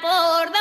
por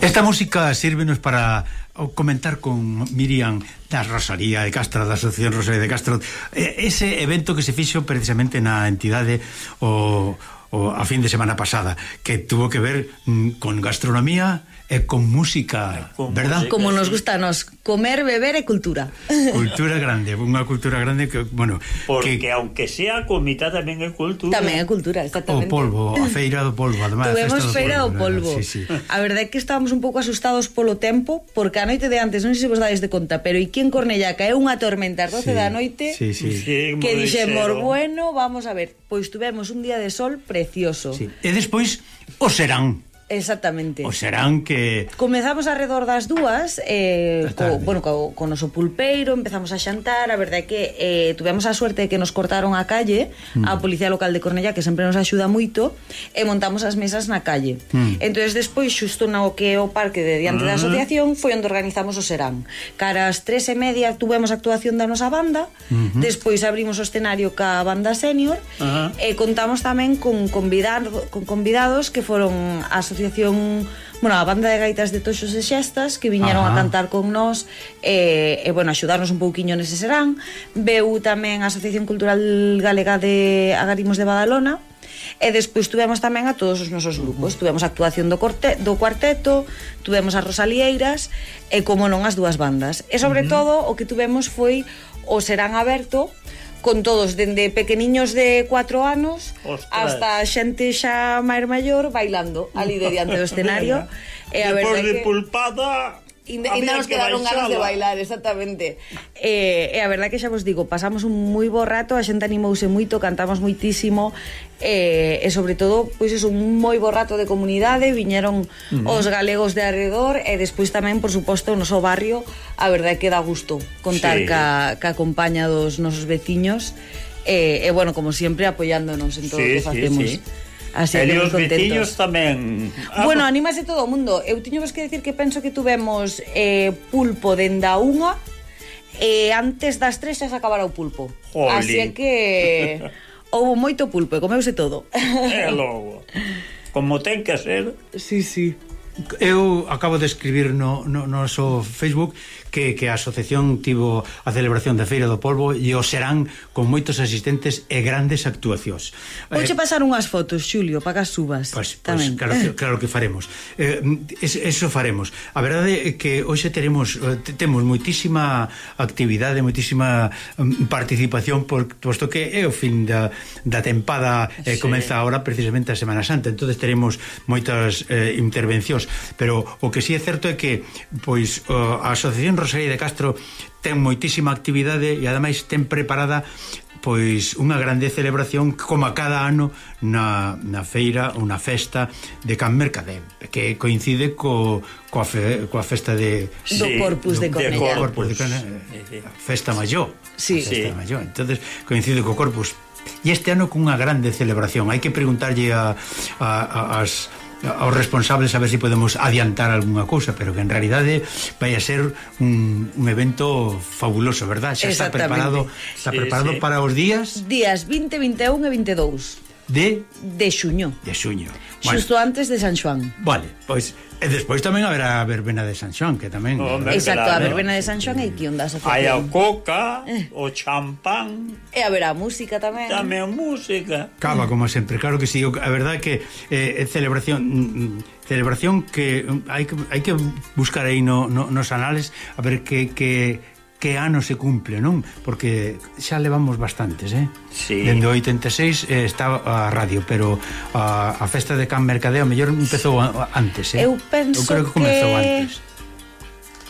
Esta música sírvenos para comentar con Miriam da Rosaría de Castro, da Asociación Rosaría de Castro, ese evento que se fixo precisamente na entidade o, o a fin de semana pasada, que tuvo que ver mm, con gastronomía e con música, con verdad? Música, Como nos gusta nos comer, beber e cultura. Cultura grande, unha cultura grande que, bueno, porque que, aunque sea comida, tamén é cultura. Tamén é cultura, exactamente. O polvo, a feira do polvo, además. Tuvemos feira do polvo. polvo. Sí, sí. A verdade é que estábamos un pouco asustados polo tempo, porque a noite de antes, non sei se vos dades de conta, pero aquí en Cornellá caeu unha tormenta ás 12 sí, da noite sí, sí. sí que dixemos, bueno, vamos a ver, pois tuvemos un día de sol precioso. Sí. E despois o serán Exactamente. O serán que... Comezamos alrededor das dúas, eh, co, bueno, co, co noso pulpeiro, empezamos a xantar, a verdade é que eh, tuvemos a suerte de que nos cortaron a calle, mm. a Policía Local de Cornellá, que sempre nos axuda moito, e montamos as mesas na calle. Mm. Entonces despois, xusto no que o parque de diante mm. da ah. asociación, foi onde organizamos o serán. Cara ás tres e media tuvemos a actuación da nosa banda, mm -hmm. despois abrimos o escenario ca banda senior, uh -huh. e contamos tamén con, convidar, con convidados que foron a asociación bueno, a banda de gaitas de Toxos e Xestas que viñeron Ajá. a cantar con nós e, e bueno, axudarnos un pouquiño nese serán veu tamén a Asociación Cultural Galega de Agarimos de Badalona E despois tuvemos tamén a todos os nosos grupos. Uh. Tuvemos a actuación do, corte, do cuarteto, tuvemos as Rosalieiras e como non as dúas bandas. E sobre todo o que tuvemos foi o Serán Aberto, con todos, dende pequeniños de 4 anos Ostras. hasta xente xa máis maior bailando ali de diante do escenario. e a Depois de que... pulpada Ainda nos que quedaron ganas de bailar, exactamente. E, eh, eh, a verdad que xa vos digo, pasamos un moi bo rato, a xente animouse moito, cantamos moitísimo, eh, e sobre todo, pois é un moi bo rato de comunidade, viñeron mm. os galegos de alrededor, e despois tamén, por suposto, o noso barrio, a verdade que dá gusto contar sí. ca, ca compaña dos nosos veciños, e, e bueno, como sempre, apoiándonos en todo o sí, que facemos. Sí, sí. Así e os veciños tamén... Ah, bueno, anímase todo o mundo. Eu tiño vos que decir que penso que tuvemos eh, pulpo dende a unha e eh, antes das tres xa se acabara o pulpo. Jolín. Así que houve moito pulpo e comeuse todo. E logo. Como ten que ser. Sí, sí. Eu acabo de escribir no, no, no noso Facebook que, que a asociación tivo a celebración da Feira do Polvo e o serán con moitos asistentes e grandes actuacións. Vouche eh, pasar unhas fotos, Xulio, para que as subas. Pois, pois claro, que, eh. claro que faremos. Eh, es, eso faremos. A verdade é que hoxe teremos eh, temos moitísima actividade, moitísima mm, participación por, posto que é o fin da, da tempada eh, sí. comeza agora precisamente a Semana Santa. Entonces teremos moitas eh, intervencións, pero o que si sí é certo é que pois a asociación Rosalía de Castro ten moitísima actividade e ademais ten preparada pois unha grande celebración como a cada ano na, na feira ou na festa de Can Mercadé que coincide co, coa, fe, coa festa de sí, do Corpus do, de Cornellá de Corpus, de Cornellá, eh, festa maior sí. festa sí. maior entonces coincide co Corpus E este ano cunha grande celebración. Hai que preguntarlle a, a, a, as, aos responsables a ver se si podemos adiantar algunha cousa, pero que en realidade vai a ser un, un evento fabuloso, verdad? Xa está preparado, está sí, preparado sí. para os días? Días 20, 21 e 22 de... De xuño. De xuño. Xusto antes de San Xoán. Vale, pois... E despois tamén haberá a verbena de San Xoán, que tamén... Hombre, Exacto, a verbena de San Xoán e que onda Hai a coca, eh. o champán... E haberá música tamén. Tamén música. Cava, como sempre, claro que sí. A verdade é que eh, celebración... Mm, mm, celebración que mm, hai que, hai que buscar aí no, no, nos anales a ver que, que que ano se cumple, non? Porque xa levamos bastantes, eh? Sí. Dende o 86 eh, está a radio, pero a, a festa de Can Mercadeo mellor empezou antes, eh? Eu penso Eu creo que comezou que... antes.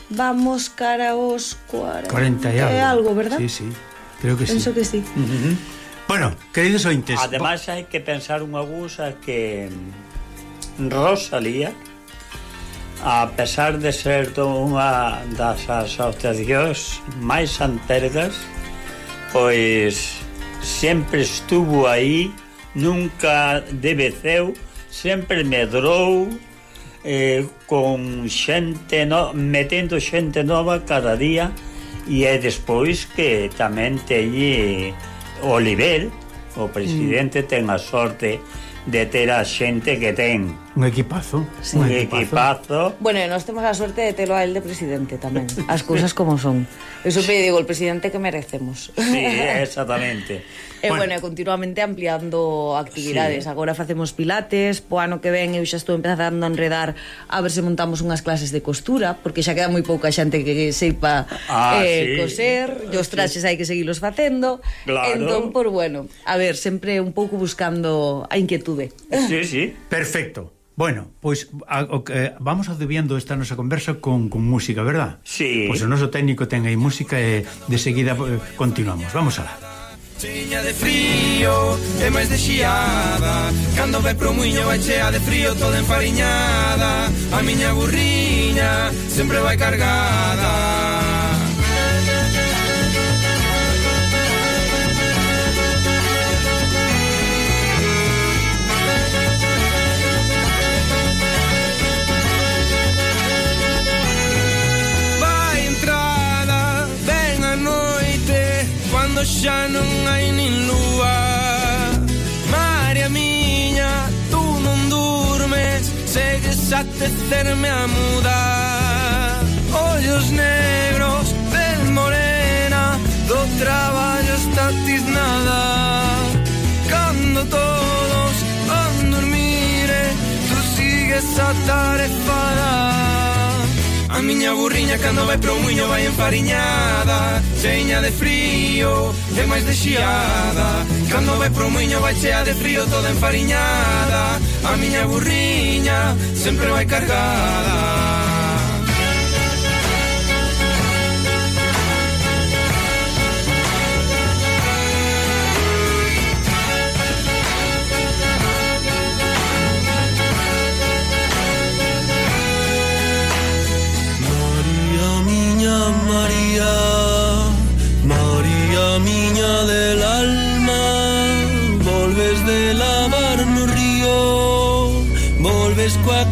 Vamos cara aos 40, 40 e algo. E algo, verdad? Sí, sí. Creo que penso sí. Penso que sí. Uh -huh. Bueno, queridos ointes... Ademais, hai que pensar unha cousa que Rosalía a pesar de ser unha das asociacións máis antergas, pois sempre estuvo aí, nunca debeceu, sempre medrou eh, con xente no, metendo xente nova cada día e é despois que tamén teñe o nivel, o presidente mm. ten a sorte de ter a xente que ten. Un equipazo. Sí. Un equipazo. Bueno, nós temos a sorte de telo a el de presidente tamén. As cousas como son. Eu sempre digo, el presidente que merecemos. Sí, exactamente. e bueno, bueno continuamente ampliando actividades. Sí. Agora facemos pilates, po ano que ven eu xa estou empezando a enredar a ver se montamos unhas clases de costura, porque xa queda moi pouca xente que seipa ah, eh, sí. coser, e os traxes sí. hai que seguilos facendo. Claro. Entón, por bueno, a ver, sempre un pouco buscando a inquietude. Sí, sí. Perfecto. Bueno, pois a, o, eh, vamos adubiando esta nosa conversa con, con música, verdad? Sí. Pois o noso técnico ten aí música e de seguida eh, continuamos. Vamos alá. Cheña de frío e máis de xiada Cando vai pro muiño vai chea de frío toda enfariñada A miña burriña sempre vai cargada xa non hai nin lúa Maria miña, tú non durmes, segues a tecerme a mudar. Ollos negros, del morena, do traballo está nada. Cando todos van dormir, Tú sigues a tarefa A miña burriña cando vai pro muiño vai enfariñada Cheña de frío e máis de xiada. Cando vai pro muiño vai chea de frío toda enfariñada. A miña burriña sempre vai cargada. esco a